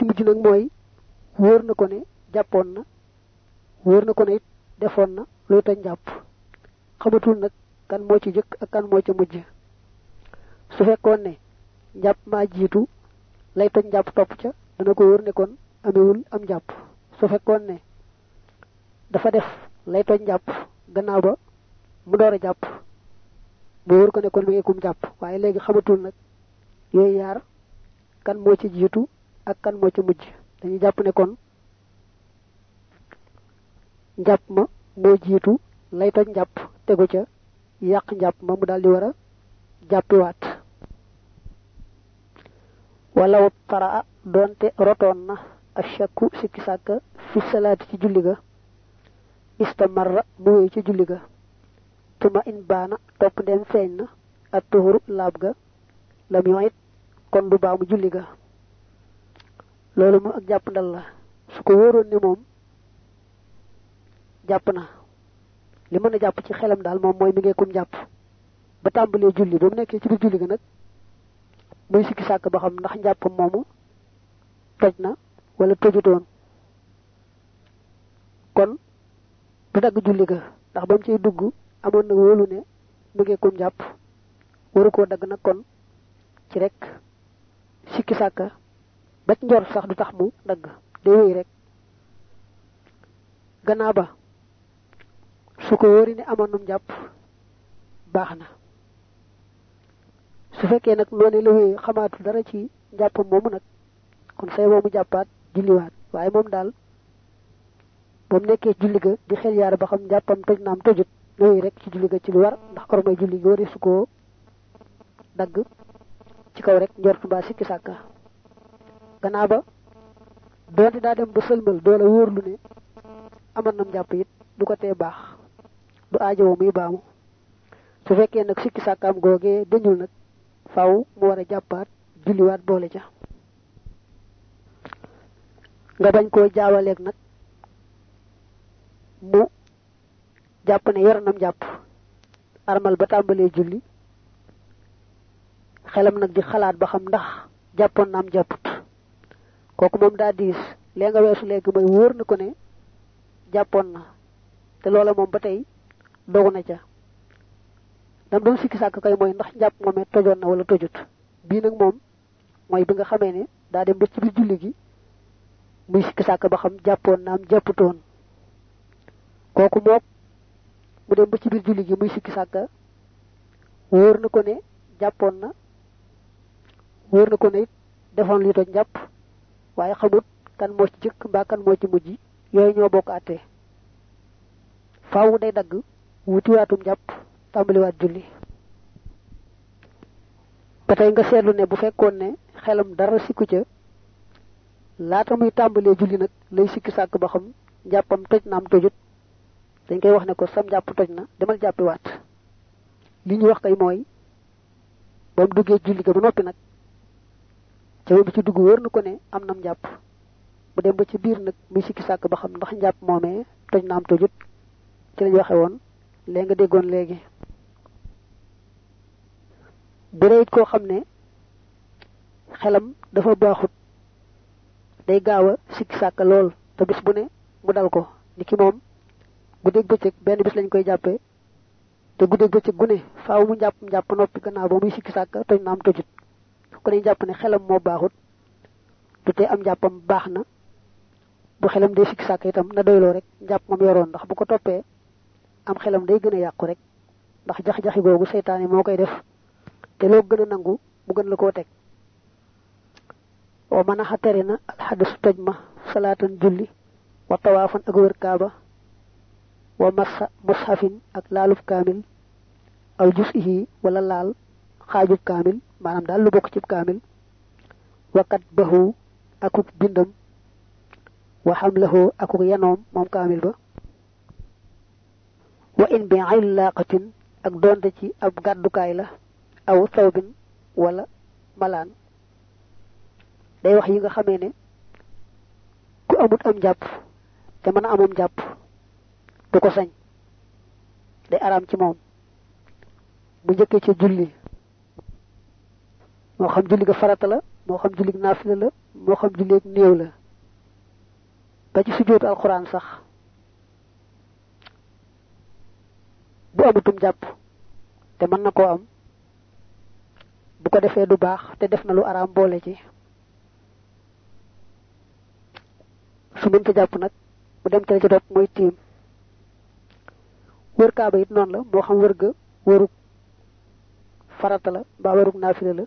ci mujj nag mooy wóor na ko ne jàppoon na wóor na ko ne na luy xamatul kan moo ci jëkk ak kan moo ci mujj. Su fekkoon ne njàpp maa lay ca dana ko ne kon amewul am njàpp su fekkoon ne dafa def lay toj njàpp gannaaw ba mu door jàpp ko ne kon mi kum jàpp. Waaye léegi xamatul nag yooyu kan moo ci jiitu ak kan moo ci mujj? Dañuy jàpp ne kon njàpp ma moo jiitu lay toj njàpp tegu ca yàq njàpp ma mu daal di war a jàppiwaat walaw taraa doonte rotoon na ashakku sikki sàkka fi salaati ci julli ga. Istamarra mu wéy ci julli ga. Tuma in baana topp ndem feeñ na. Ak tuhuru laab ga. Lam yoit kon du baamu julli ga loolu mu ak jàpp ndal la. Su ko wóoroon ne moom jàpp na. Li mën a jàpp ci xelam daal moom mooy mi ngi kum jàpp. Ba tàmbalee julli ba mu nekkee ci biir julli ga nag muy sikki sàkk ba xam ndax njàppam moomu toj na wala tojutoon. Kon du dagg julli ga ndax ba mu ciy dugg amoon na wóolu ne mu ngi kum jàpp. Waru koo dagg nag kon ci rek sikki sàkka ba ci njor sax du tax mu dagg. Day wéy rek. Gannaaw ba su ko wóori ne amoon num jàpp baax na. Su fekkee nag noonu la wéy xamaatu dara ci njàppam moomu nag kon say moomu jàppaat julliwaat. Waaye moom daal moom nekkee julli ga di xel yaar ba xam njàppam toj naam tojut na wéy rek ci julli ga ci lu war ndax ormay julli wari su ko dagg ci kaw rek njortu mbaa sikki sàkka gannaaw ba doonte daa dem ba sëlmal doola wóorlu ne amoon nam jàpp it du ko tee baax. du aajowoo muy baamu. su fekkee nag sikki sàkkaam googee dañul nag faw mu war a jàppaat julliwaat boole ca. nga bañ koo jaawaleeg nag mu jàpp ne yor nam jàpp armal ba tàmbalee julli. xelam nag di xalaat ba xam ndax jàppoon naam jàpput kooku moom daa diis. Lee nga weesu léegi mooy wóor na ko ne jàppoon na. Te loola moom ba tey dogu na ca. Dam doon sikki sàkk kay mooy ndax njàpp moomee tojoon na wala tojut. Bii nag moom mooy bi nga xamee ne daa dem ba ci biir julli gi muy sikki sàkk ba xam jàppoon naam jàpputoon. Kooku moom mu dem ba ci biir julli gi muy sikki sàkk wóor na ko ne jàppoon na. Wóor na ko ne defoon li toj njàpp waaye xamut kan moo ci jëkk mbaa kan moo ci mujj. yooyu ñoo bokk àttee faaw day dagg wutiwaatum jàpp tàmbaliwaat julli. ba tey nga seetlu ne bu fekkoon ne xelam dara sikku ca laata muy tàmbalee julli nag lay sikki sàkk ba xam njàppam toj na am tojut. dañ koy wax ne ko sam jàpp toj na demal jàppiwaat. li ñu wax kay mooy ba mu duggee julli ga ba noppi nag ca bi ci dugg na ko ne am nam njàpp mu dem ba ci biir nag muy sikki sàkk ba xam ndax njàpp moomee toj na am tojut. Ci lañ waxe woon léegi nga déggoon léegi. Bu dee it koo xam ne xelam dafa baaxut day gaaw a sikki sàkk lool te bis bu ne mu dal ko. Ni ki moom guddeeg bëccëg benn bis lañ koy jàppee te guddeeg bëccëg gu ne faaw mu jàpp njàpp noppi gannaaw ba muy sikki sàkk toj na am tojut ko dañ jàpp ne xelam moo baaxut du am njàppam baax na bu xelam dee sikki sàkk itam na doyloo rek njàpp moom yoroon ndax bu ko toppee am xelam day gën a rek ndax jax-jaxi googu seytaane moo koy def te loo gën a nangu mu gën la koo teg. Wa mën a xatari na alxadasu toj ma julli wa tawaafan ak kaaba wa mushafin ak laalub kaamil aw jus ihi wala laal xaajub kaamil maanaam daal lu bokk cib kaamil. Wakat baxu akuk bindam. Wa xamlahu akuk yenoom moom kaamil ba. Wa in bi illaqatin ak donte ci ab gàddukaay la aw thawbin wala malaan. Day wax yi nga xamee ne ku amut am jàpp te mën a amam jàpp du ko sañ day araam ci moom. Bu njëkkee ci julli moo xam julli ga farata la moo xam jullig naafila la moo xam jullig néew la. Ba ci sujjóotu alquran sax bu amutum jàpp te mën na am bu ko defee du baax te def na lu araam boole ci. Su mënta jàpp nag mu dem ca ci topp mooy tiim. Wër kaaba it noonu la moo xam wër ga wërug farata la mbaa la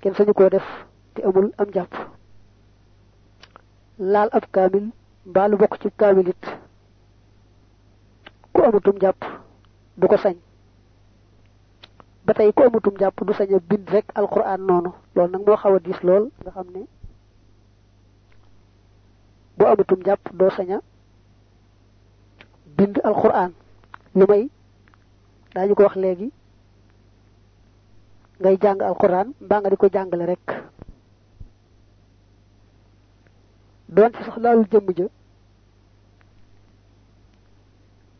kenn sañu koo def te amul am jàpp. Laal ab kaamil mbaa bokk ci kaamil it. Ku amutum jàpp du ko sañ. Ba tey ku amutum jàpp du sañ bind rek alquran noonu. Loolu nag moo xaw a diis lool nga xam ne bu amutum jàpp doo sañ a bind alquran lu may ko wax léegi ngay jàng alquran mbaa nga di ko jàngale rek. Doon ci sax laalul jëmm ja.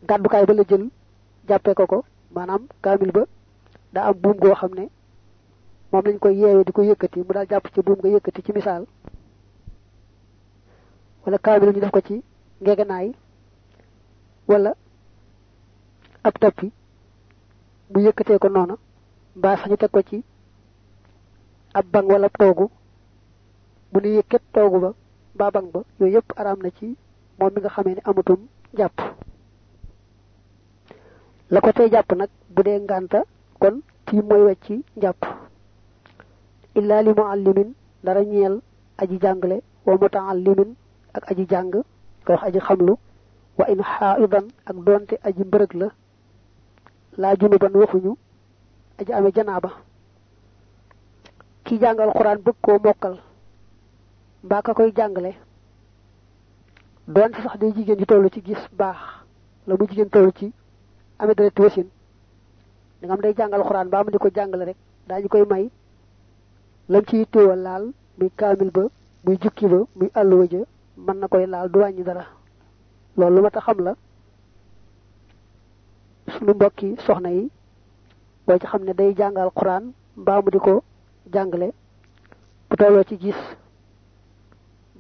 Gàddukaay ba la jël jàppee ko ko maanaam kaamil ba daa am buum goo xam ne moom lañ koy yeewee di ko yëkkati mu daal jàpp ci buum nga yëkkati ci misaal. Wala kaamil ñu def ko ci ngegenaay wala ab tappi mu yëkkatee ko noona mbaa sax teg ko ci ab bang wala toogu bu nu yëkkat toogu ba mbaa bang ba yooyu yëpp araam na ci moom mi nga xamee ne amutum jàpp. La ko tey jàpp nag bu dee ngànta kon ci mooy wecci njàpp illaa li muallimin dara ñeel aji jàngale wa mutaallimin ak aji jàng nga wax aji xamlu wa in xaidan ak doonte aji mbërëg la laa junuban waxuñu aji amee janaaba ki jàngal alxuraan bëgg koo mokkal. Mbaa ka koy jàngale. Doonte sax day jigéen ji toll ci gis baax. La mu jigéen toll ci amee deret wasin. Da nga am day jàngal alxuraan mbaa mu di ko jàngale rek daañu koy may. Lam ci téewa laal muy kaamil ba muy jukki ba muy àlluwa ja mën na koy laal du wàññi dara. Loolu lu ma ta la. Suñu mbokki soxna yi boo ci xam ne day jàngal alxuraan mbaa mu di ko jàngale bu tolloo ci gis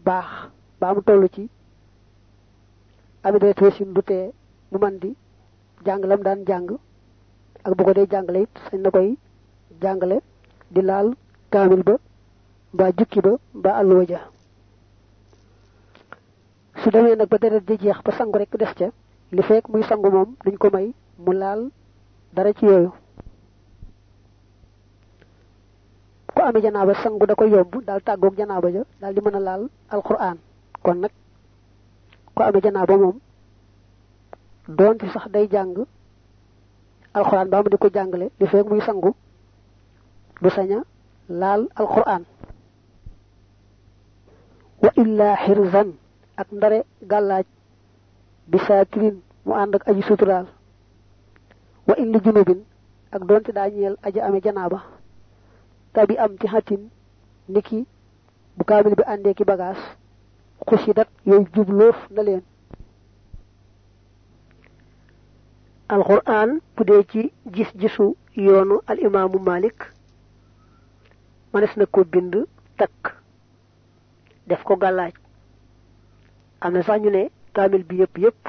baax mbaa mu toll ci amee deret wasin du tee mu man di jàng lam daan jàng ak bu ko dee jàngale it sañ na di laal kaamil ba mbaa jukki ba mbaa àlluwa ja su demee nag ba deret di jeex ba sangu rek des ca li fekk muy sangu moom duñ ko may mu laal dara ci yooyu ku amee janaaba sangu da ko yomb daal tàggoog janaaba ja daal di mën a laal alquran kon nag ku amee janaaba moom doonte sax day jàng alquran ba mu di ko jàngale li fekk muy sangu du saña laal alquran wa illa xirzan ak ndare gàllaaj bi saatirin mu ànd ak aji suturaal. Wa in li junubin ak doonte daa ñeel aji amee tabi am ci xatin niki bu kaamil bi àndee ki bagaas xusidat yooyu jubloof na leen. Alquran bu dee ci gis-gisu yoonu al imaamu malik mënees na ko bind takk def ko gàllaaj. Am na sax ñu ne kaamil bi yëpp yëpp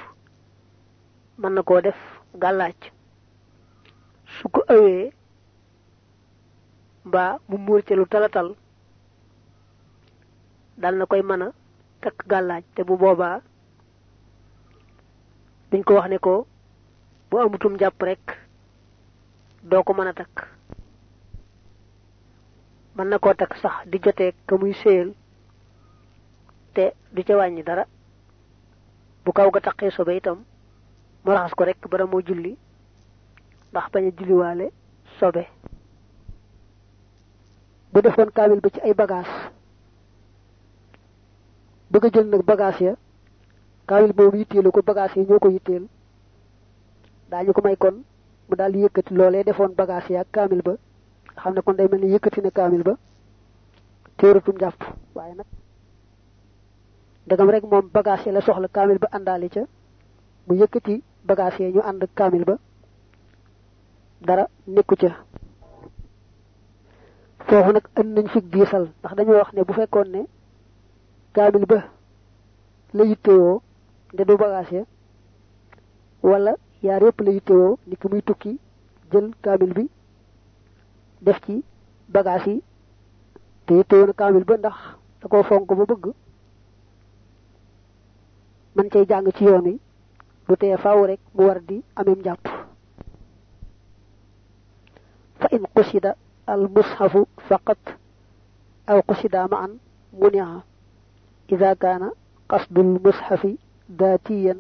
mën na koo def gàllaaj. Su ko ëwee mbaa mu muur ci lu talatal dal na koy mën a takk gàllaaj te bu boobaa duñ ko wax ne ko bu amutum jàpp rek doo ko mën a takk. Mën na koo takk sax di muy séyal te du ca wàññi dara. Bu kaw ga sobe itam mu raxas ko rek bara moo julli ndax bañ a julliwaale sobe bu defoon kaamil ba ci ay bagaas. Bëgg jël nag bagaas ya kaamil boobu yitteelu ko bagaas yi ñoo ko yitteel. Daañu ko may kon mu daal di yëkkati loolee defoon bagaas ya ak kaamil ba. Xam ne kon day mel ni yëkkati na kaamil ba. Téeratum jàpp. Waaye nag dagam rek moom yi la soxla kaamil ba àndaale ca. Mu yëkkati bagaas yi ñu ànd kaamil ba. Dara nekku ca foofu nag ën nañ fi diisal ndax dañu wax ne bu fekkoon ne kaamil ba la yittewoo nde du bagage ya wala yaar yépp la yittewoo ni muy tukki jël kaamil bi def ci bagage yi te yittewoo na kaamil ba ndax da koo fonk ba bëgg man cay jàng ci yoon wi du tee faaw rek mu war di amem njàpp. Fa in qusida al mushafu faqat aw qusida ma'an muni'a idha kana qasdu al mushafi datiyan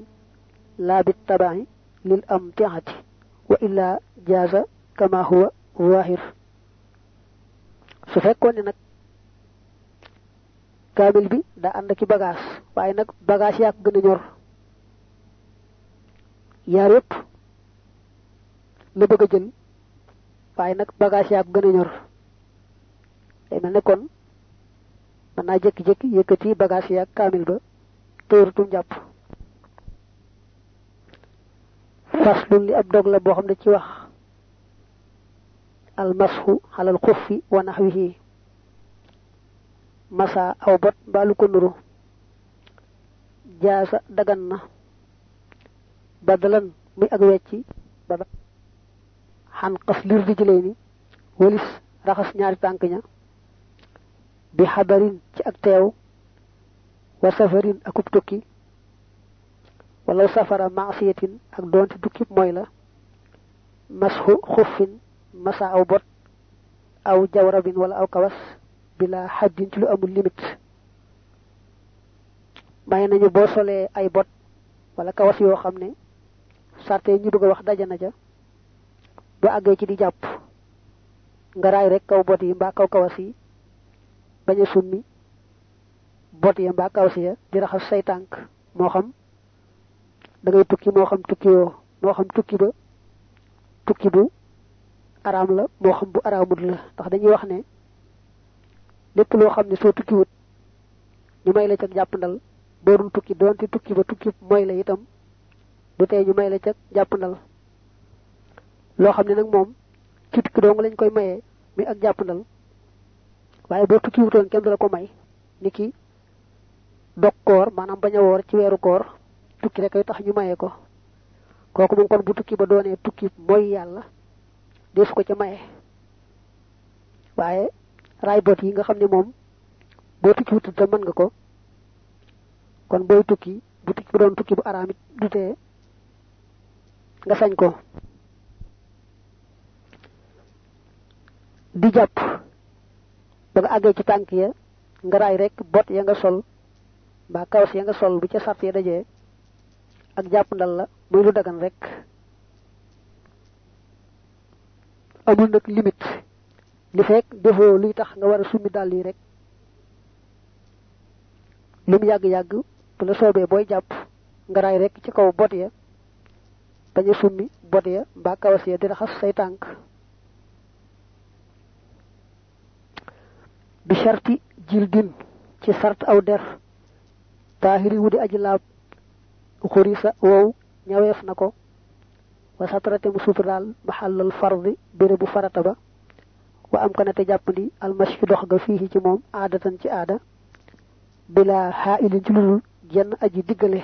la bittaba'i lil amti'ati wa illa jaza kama huwa zahir su fekkoon ne nag kaamil bi daa ànd ki bagage waaye nag bagage yaa ko gën a ñor yaar yépp la bëgg a jël waaye nag bagage yaa gën a ñor. Day mel ne kon mën naa jékki-jékki yëkkati bagage yaa kaamil ba tóoratum jàpp faslun li ab dog la boo xam ne ci wax almashu xalal xuffi wa naxwihi. Masa aw bot mbaalu ko nuru. Jaasa dagan na. Badalan muy ak wecci bada xan xas lir di jëlee ni walis raxas ñaari tànk ña bi xabarin ci ak teew wa safarin akub tukki wala safara maasiyatin ak doonte tukki mooy la masxu xuffin masa aw bot aw jawrabin wala aw kawas bila xaddin ci lu amul limite. May nañu boo solee ay bot wala kawas yoo xam ne sarte ñu bëgg wax daja na ja bu àggee ci di jàpp nga raay rek kaw bot yi mbaa kaw kawas yi bañ a summi bot ya mbaa ya. Di raxas say tànk moo xam da ngay tukki moo xam tukki yoo moo xam tukki ba tukki bu araam la moo xam bu araamut la ndax dañuy wax ne lépp loo xam ne soo tukkiwut ñu may la ca jàppandal boo dul tukki doonte tukki ba tukki la itam du tee ñu may la loo xam ne nag moom ci tukki dong lañ koy mayee mi ak jàppandal. Waaye boo tukki wutoon kenn du la ko may. Ni ki dog koor maanaam bañ a ci weeru koor tukki rek ay tax ñu mayee ko. Kooku moom kon bu tukki ba doonee tukki mooy yàlla desu ko ca maye waaye raay bot yi nga xam ne moom boo tukki wutul te mën nga ko. Kon booy tukki bu tukki bu doon tukki bu araam it du nga sañ ko di jàpp. Ba nga àggee ci tànk ya nga raay rek bot ya nga sol mbaa kawas ya nga sol bu ca sart ya dajee ak jàpp ndal la muy lu dagan rek. Amul nag limite. Li fekk defoo luy tax nga war a summi yi rek. Lu mu yàgg-yàgg bu la soobee booy jàpp nga raay rek ci kaw bot ya bañ a summi bot ya mbaa kawas ya di raxas say tànk bi sharti jildin ci sart aw der taahiri wu di aji laab xurisa wow ñaweef na ko wa satarate mu suturaal maxallal fardi béré bu farata ba wa am kanate jàppandi almashi dox ga fii ci moom aadatan ci aada bila xaailin ci lulul jenn aji diggale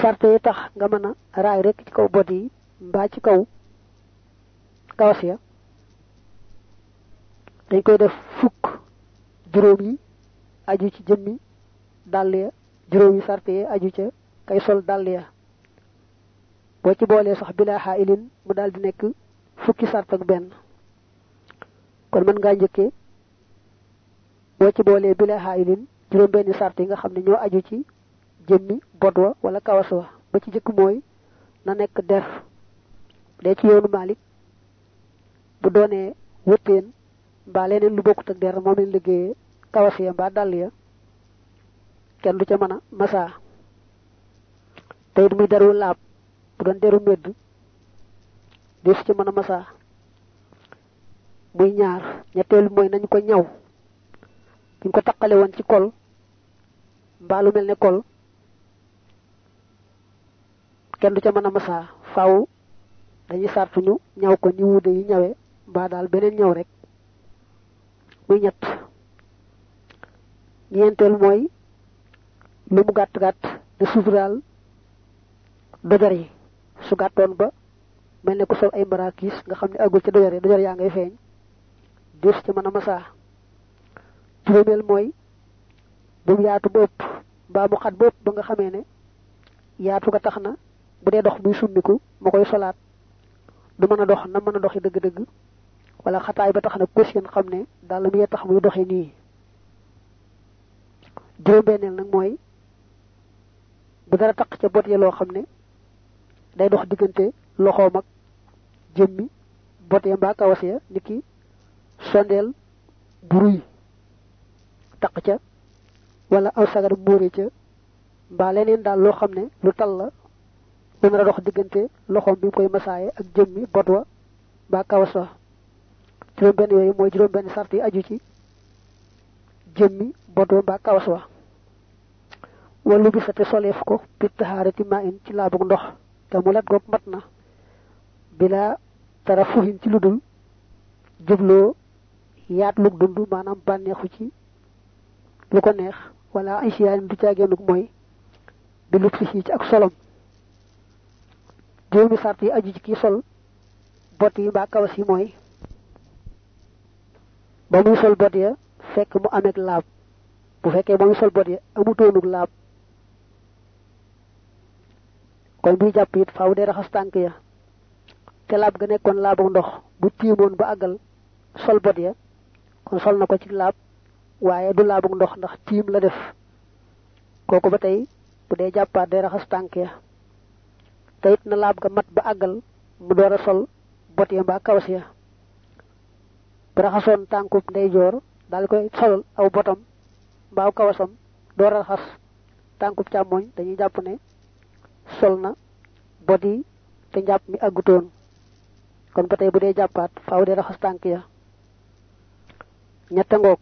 sarte tax nga mën a raay rek ci kaw bot yi mbaa ci kaw kawas ya dañ koy def fukk juróom yi aju ci jëmmi dàll ya yi sarte yi aju ca kay sol dàll ya. Boo ci boolee sax bilaa xaailin mu daal di nekk fukki sart ak benn. Kon mën ngaa njëkkee boo ci boolee bilaa xaailin juróom benni sart yi nga xam ne ñoo aju ci jëmmi bot wa wala kawas wa. Ba ci jëkk mooy na nekk der. Dee ci yoonu Malik bu doonee wëtteen mbaa leneen lu bokkut ak der moom leen liggéeyee kawas ya mbaa dàll ya. Kenn du ca mën a masaa te it muy deru laab bu doon deru medd des ci mën a masaa muy ñaar ñetteelu mooy nañ ko ñaw. Buñ ko taqale woon ci kol mbaa lu mel ne kol kenn du ca mën a masaa faaw dañuy sartuñu ñaw ko ni wuude yi ñawee ba dal benen ñew rek muy ñett. Ñentel moy lu mu gatt gatt de suturaal yi. Su gàttoon ba mel ne ku sol ay marakis nga xam ne agul ca dojar yi dojar yaa ngay feeñ. Des ci mën a masaa. Juróomeel mooy bu yaatu ba mu xat ba ba nga xamee ne yaatu ga tax na bu dee dox muy summiku ma koy solaat. Du mën dox na mën doxi dëgg-dëgg wala xataay ba tax na question xam ne la muy tax muy doxi nii. Juróom-benneel nag mooy bu dara tak ca bot ya loo xam ne day dox diggante loxoom ak jëmmi bot ya mbaa kawas ya niki sondeel buruy tak ca wala aw sagar muure ca mbaa leneen daal loo xam ne lu tal la lu nar dox diggante loxoom bi koy masaaye ak jëmmi bot wa mbaa kawas wa juróom benn yooyu mooy juróom benn sart yi aju ci jëmmi wa mbaa kawas wa. Walu bi te solef ko bi taharati ma ci laabug ndox te mu lat gog matna bila tarafuhin ci ludul jublo yaat lug dundu manam banexu ci lu ko neex wala aisiyaan du caageenuk mooy bi lu ci ci ak solom. Juróomi sart yi aju ci ki sol bot yi mbaa kawas ba muy sol bot ya fekk mu amek laab. Bu fekkee ba muy sol bot ya amutoonuk laab. Kon buy jàpp it faaw dee raxas tànk ya. Te laab ga nekkoon laabu ndox bu tiimoon ba àggal sol bot ya kon sol na ko ci laab waaye du laabu ndox ndax tiim la def. Kooku ba tey bu dee jàppaat day raxas tànk ya. Te na laab ga mat ba àggal mu door a sol bot ya mbaa kawas ya raxasoon tànkub ndeyjoor daal koy solal aw botam mbaa kawasam door raxas tànkub càmmoñ dañuy jàpp ne sol na te njàpp mi àggutoon. Kon ba tey bu dee jàppaat faaw dee raxas tànk ya. Ñetta ngoog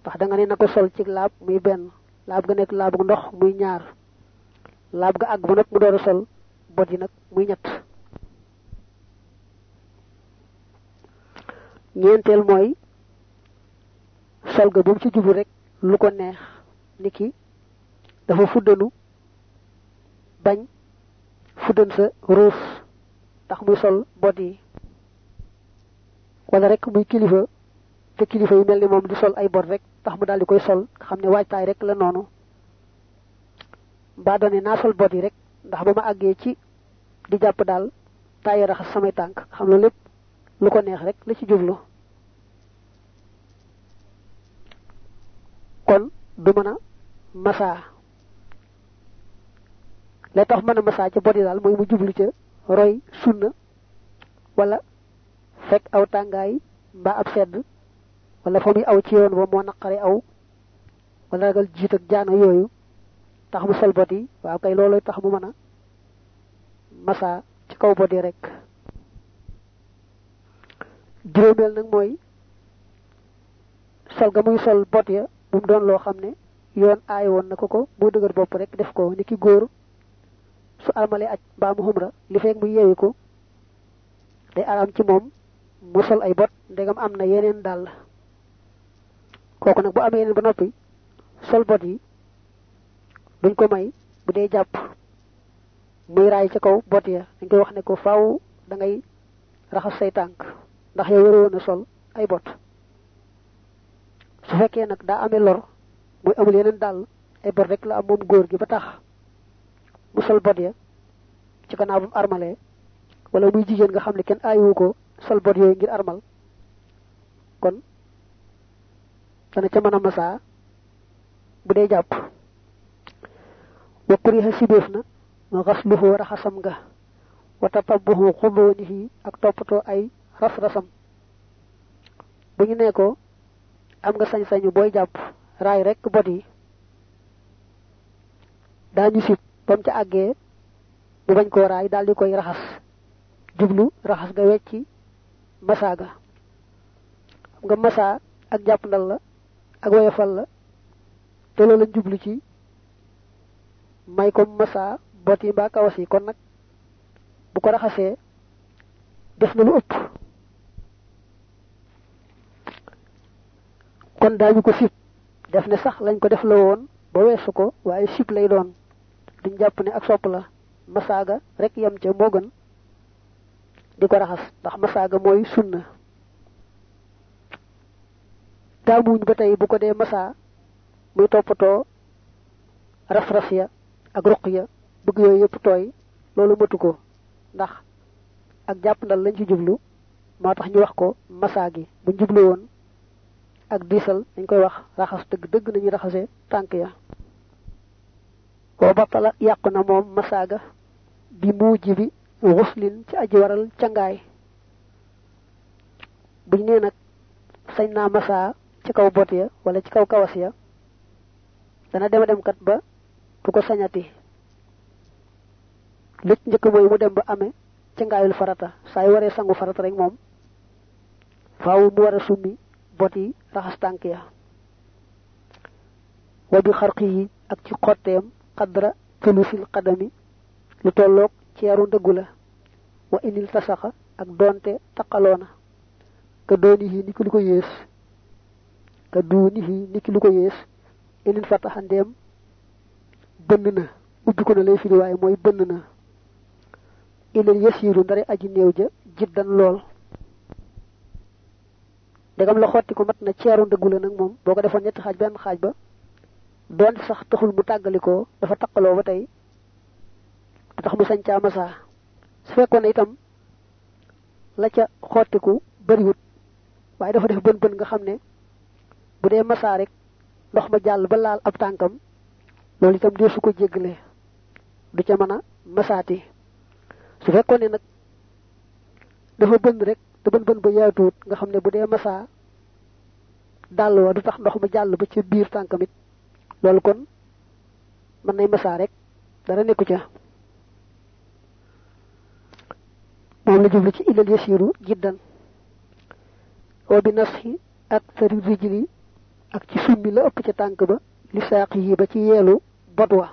ndax da nga ne na sol ci laab muy benn laab ga nekk laabu ndox muy ñaar ga mu sol body nag muy ñett ñeenteel mooy sol ga bu ci jublu rek lu ko neex. Niki dafa fuddanu bañ fuddan sa ruus tax muy sol body wala rek muy kilifa te kilifa yu melni mom di sol ay bot rek tax mu dal di koy sol xam ne waajtaay rek la noonu. Mbaa doone naa sol body rek ndax ba ma àggee ci di jàpp daal tàyyi raxas samay tànk xam la lépp lu ko neex rek la ci jublu. Kon du mën a masaa la tax mën a masaa ca body daal mooy mu jublu ca roy sunna wala fekk aw tàngaay mbaa ab sedd wala fa muy aw ci yoon ba moo naqari aw wala ragal jiit ak jaano yooyu tax mu sol body waaw kay looloy tax mu mën a masa ci kaw body rek juróomeel nag mooy sol ga muy sol bot ya bu mu doon loo xam ne yoon aay woon na ko ko mu bopp rek def ko ni ki góor su almale aj mbaa mu xumra li fekk mu yeewi ko day aram ci moom mu sol ay bot ndegam am na dàll. Kooku nag bu amee yeneen ba noppi sol bot yi duñ ko may bu dee jàpp muy raay ca kaw bot ya dañ koy wax ne ko faaw da ngay raxas say ndax yow waroon a sol ay bot. Su fekkee nag daa amee lor muy amul yeneen dàll ay bot rek la am moom góor gi ba tax mu sol bot ya ci gannaaw bu wala muy jigéen nga xam ne kenn ko sol bot yooyu ngir armal kon dana ca mën a masaa bu dee jàpp. Wa kuriha sibeef na nga xasluhu raxasam nga wa ak toppatoo ay ras-rasam bu ñu nee ko am nga sañ-sañu booy jàpp raay rek bot yi. Daañu sib bam ca àggee bu bañ koo raay daal di koy raxas. Jublu raxas ga wecci masa ga. Nga masa ak jàpp ndal la ak woyofal la te lañ jublu ci may ko masa bot yi mbaa kon nag bu ko raxasee def na lu ëpp kon dañu ko sip def ne sax lañ ko def la woon ba weesu ko waaye sip lay doon. Duñ jàpp ne ak sopp la. Rek yam ca moo gën. Di ko raxas ndax masaaga mooy sunna. Taamuñ ba tey bu ko dee masa muy toppatoo raf-raf ya ak ruq ya bëgg yooyu yëpp tooy loolu matu ko. Ndax ak jàpp ndal lañ ci jublu moo tax ñu wax ko masa gi. Buñ jublu woon ak diisal dañ koy wax raxas dëgg dëgg nañu raxase tànk ya. Wa batala yàqu na moom masaaga bi muuji bi xuslin ci aji waral cangaay. Buñ nee nag sañ naa masaa ci kaw bot ya wala ci kaw kawas ya dana dem dem kat ba du ko sañati. Li njëkk mooy mu dem ba amee ca ngaayul farata. Saa waree sangu farata rek moom faaw mu war a bot yi raxas tànk ya. Wa bi xarqi yi ak ci xotteem xadra tulusil xadami lu tolloog ceeru ndëggu la. Wa inil tasaxa ak donte taqaloona. Ka dooni yi ni ki lu ko yées. Ka duuni yi ni ki lu ko yées. Inil fataxa bënn na. Ubbi ko lay firi waaye mooy bënn na. Ilal yasiiru ndare aji néew ja jiddan lool ndegam la xotti ko mat na ceeru ndëggu la nag moom boo ko defoon ñetti xaaj ba doon sax taxul mu tàggalikoo dafa taqaloo ba du tax mu sañ caa masaa. Su fekkoon itam la ca xottiku bariwut waaye dafa def bën bën nga xam ne bu dee masaa rek ndox ma jàll ba laal ab tànkam loolu itam dee ko du ca mën a su fekkoon ne nag dafa bënn rek te bën bën ba nga bu dee masaa dàll wa du tax ndox ma jàll ba ca biir tànkamit loolu kon mën nay masaa rek dara nekku ca. Moom la jublu ci ilal yasiru jiddan. Wa bi nasxi ak sari rijli ak ci summi la ëpp ca tànk ba li saaq yi ba ci yeelu bot wa.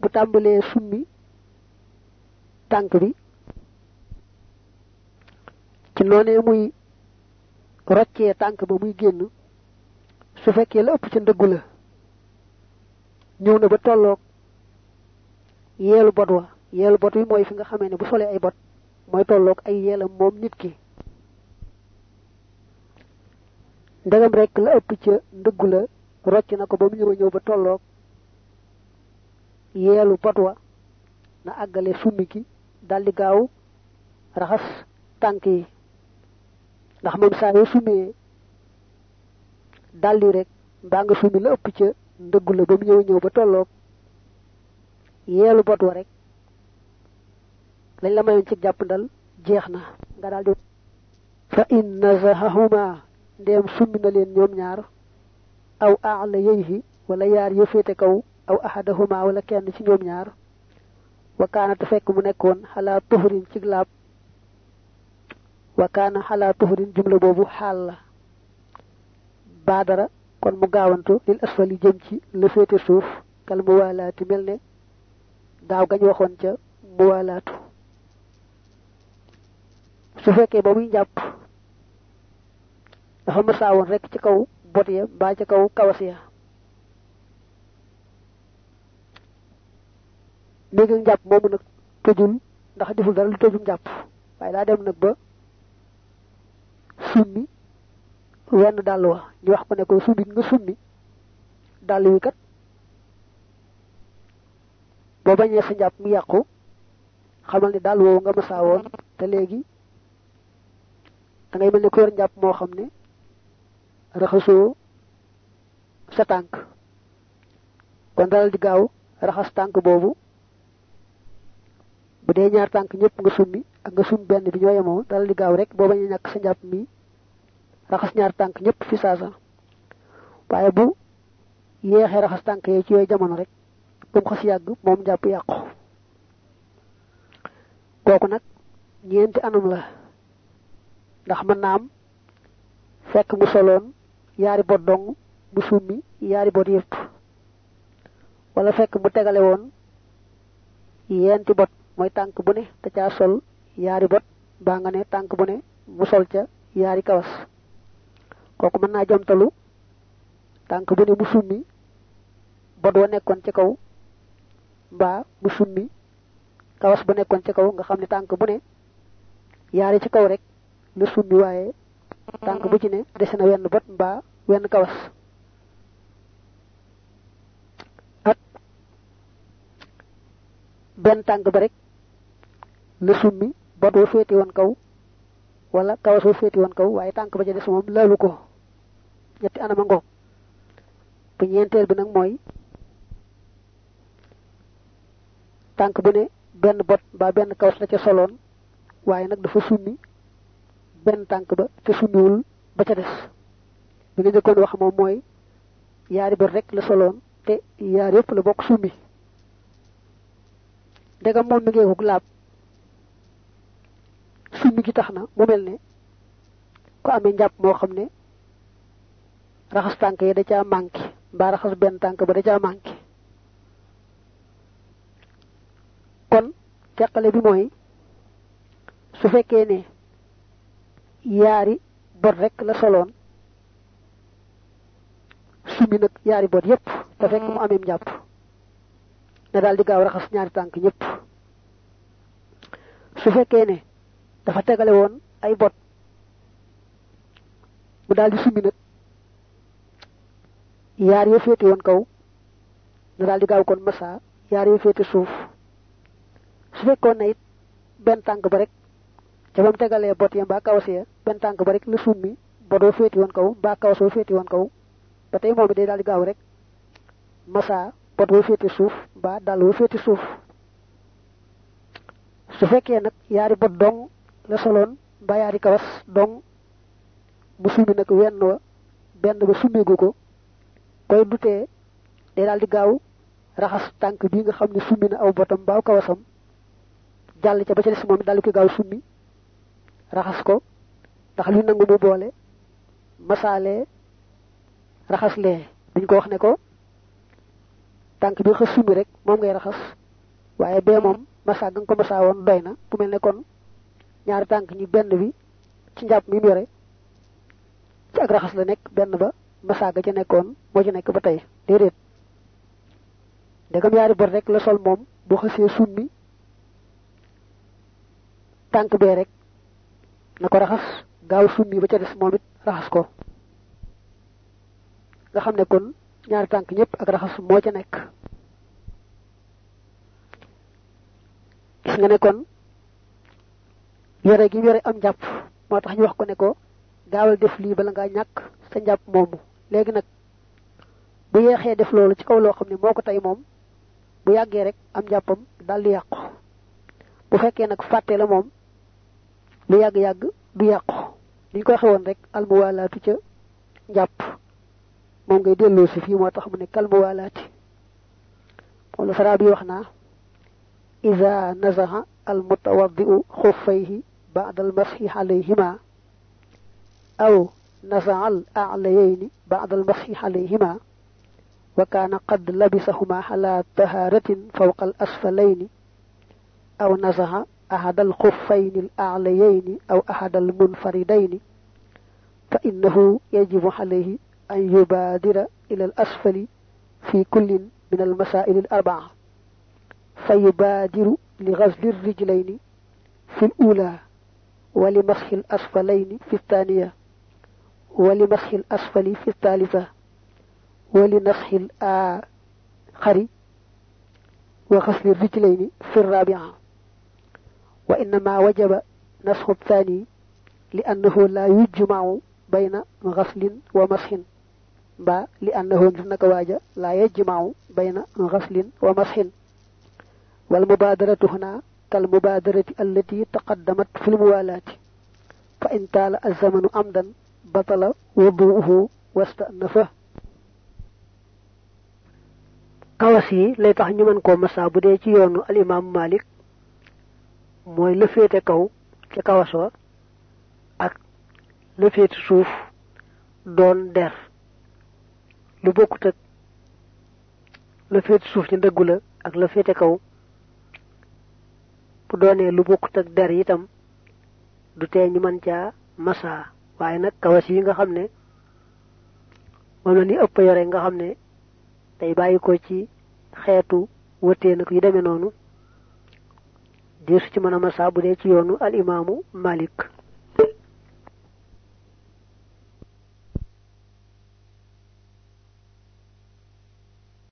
Bu tàmbalee summi tànk bi ci noonee muy roccee tànk ba muy génn su fekkee la ëpp ca ndëggu la ñëw na ba tolloog yeelu bot wa. yeelu bot wi mooy fi nga xamee ne bu solee ay bot mooy tolloog ay yeelam moom nit ki. ndegam rek la ëpp ca ndëggu la na ko ba mu ñëw ñëw ba yeelu bot wa. na àggale summi gi daldi gaaw raxas ndax moom saa yoo summee daldi rek mbaa nga summi la ëpp ca ndëggu la ba mu ñëw ñëw ba tolloog yeelu bot wa rek lañ la mayoon ci jàpp ndal jeex na. Nga daldi fa in nazahahuma ndeem summi na leen ñoom ñaar aw aala yeyhi wala yaar ya féete kaw aw ahadahuma wala kenn ci ñoom ñaar wa kaana te fekk mu nekkoon xalaa tuxurin ci laab wa kaana xalaa tuxurin jumla boobu xaal la. Baadara kon mu gaawantu lil asfali jëm ci la féete suuf kal muwaalaati mel ne gaaw gañ waxoon ca muwaalaatu. Su fekkee ba muy njàpp dafa masaawoon rek ci kaw bot ya mbaa ca kaw kawas ya. Léegi njàpp moomu nag tëjul ndax deful dara lu tëjum njàpp waaye daa summi wenn dàll wa ñu wax ko ne ko summi nga summi dàll wi kat boo bañee sa njàpp mu yàqu xamal ne dàll woowu nga masaawoon te léegi da ngay mel ne ko yor xam ne raxasoo sa tànk. Kon dalal di gaaw raxas tànk boobu. Bu dee ñaar tànk ñëpp nga summi ak nga summi benn bi ñoo dalal di gaaw rek boo bañee ñàkk sa njàpp mi raxas ñaar tànk ñëpp fi saasa waaye bu yeexee raxas tànk yee ci yooyu jamono rek ba mu xas yàgg moom njàpp yàqu. Kooku nag ñeenti anam la. Ndax mën naa am fekk mu soloon yaari bot dong mu summi yaari bot yëpp. Wala fekk mu tegale woon yenti bot mooy tànk bu ne te caa sol yaari bot baa nga ne tànk bu ne mu sol ca yaari kawas kooku mën naa jamtalu tànk bu ne mu summi bod wa nekkoon ci kaw mbaa mu summi kawas ba nekkoon ci kaw nga xam ne tànk bu ne yaari ci kaw rek la summi waaye tànk bu ci ne dese na wenn bot mbaa wenn kawas. Ak benn tànk ba rek la summi bot wa féeti woon kaw wala kawas wa féeti woon kaw waaye tànk ba ca des moom laalu ko ñetti anama ngoog. Bu ñeenteel bi nag mooy tànk bu ne benn bot mbaa benn kawas la ca soloon waaye nag dafa summi benn tànk ba te summiwul ba ca des. Bi nga njëkkoon wax moom mooy yaari bot rek la te yaar yëpp la bokk summi. Ndegam moom mi ngeekuk laab. Summi gi tax na mu mel ne ku amee njàpp moo xam ne raxas tànk yi da caa manqué. Mbaa raxas benn tànk ba da caa manqué. Kon teqale bi mooy su fekkee ne yaari bot rek la soloon summi nag yaari bot yépp te fekk mu ameem njàpp ne daal di gaaw raxas ñaari tànk ñëpp su fekkee ne dafa tegale woon ay bot mu daal di summi nag yaar ya féete woon kaw na daal di gaaw kon massa yaar ya féete suuf. Su fekkoon na it benn ba rek ca ba mu tegalee bot ya mbaa kawas ya benn tànk ba rek la summi bodoo féete woon kaw mbaa kawasoo féete woon kaw ba tey day daal di gaaw rek massa bot woo féete suuf mbaa dàll woo féete suuf. Su fekkee nag yaari bot dong la soloon mbaa yaari kawas dong mu summi nag wenn wa benn ba summeegu ko koy dutee day daal di gaaw raxas tànk bii nga xam ne summi na aw botam mbaaw kawasam jàll ca ba ca des moom daal di ko gaaw summi raxas ko ndax lu nangu mu boole masaalee raxas lee. Duñ ko wax ne ko tànk bi xas summi rek moom ngay raxas waaye bee moom masa ga nga ko masa woon doy na bu mel ne kon ñaari tànk ñi benn bi ci njàpp mi mu ci ak raxas la nekk benn ba masa ga ca nekkoon moo ci nekk ba tey déedéet. Ndegam yaari bot rek la sol moom bu xasee summi tànk bee rek na ko raxas gaaw summi ba ca des moom raxas ko. Nga xam ne kon ñaari tànk ñëpp ak raxas moo ca nekk. Gis nga ne kon yore gi yore am njàpp moo tax ñu wax ko ne ko gaawal def lii bala ngaa ñàkk sa njàpp moomu léegi nag bu yeexee def loolu ci kaw loo xam ne moo ko tey moom bu yàggee rek am njàppam daal di yàqu. Bu nag fàtte la moom lu yàgg-yàgg du yàqu. Ni ñu ko waxee woon rek almuwaalaatu ca njàpp moom ngay delloo si fii moo tax mu ne kalmuwaalaati. Moom la saraa bi wax naa ida nazaha almutawaddiu xuffayhi ba'da almasxi alayhima aw نزع الأعليين بعد المسح عليهما وكان قد لبسهما على طهارة فوق الأسفلين أو نزع أحد الخفين الأعليين أو أحد المنفردين فإنه يجب عليه أن يبادر إلى الأسفل في كل من المسائل الأربعة فيبادر لغزل الرجلين في الأولى ولمسح الأسفلين في الثانية. ولمسح الأسفل في الثالثة ولنسح الآخر وغسل الرجلين في الرابعة وإنما وجب نسخ الثاني لأنه لا يجمع بين غسل ومسح با لأنه نك واجا لا يجمع بين غسل ومسح. والمبادرة هنا كالمبادرة التي تقدمت في الموالاة فإن تال الزمن أمدا batala wudu'uhu wasta'nafa. Kawasi lay tax ñu mën ko massa bu dee ci yoonu al imam malik mooy kau ke kaw ci kawaso ak le suuf doon der. Lu bokku tak le féete suuf ci ndëggu ak le féete kaw. Bu doonee lu bokku tak der itam du tee ñu mën ca massa waaye nag kawas yi nga xam ne moom la ni ëpp yore nga xam ne day bàyyi ko ci xeetu wëtee nag yu demee noonu deesu ci mën a masa bu dee ci yoonu al imaamu malik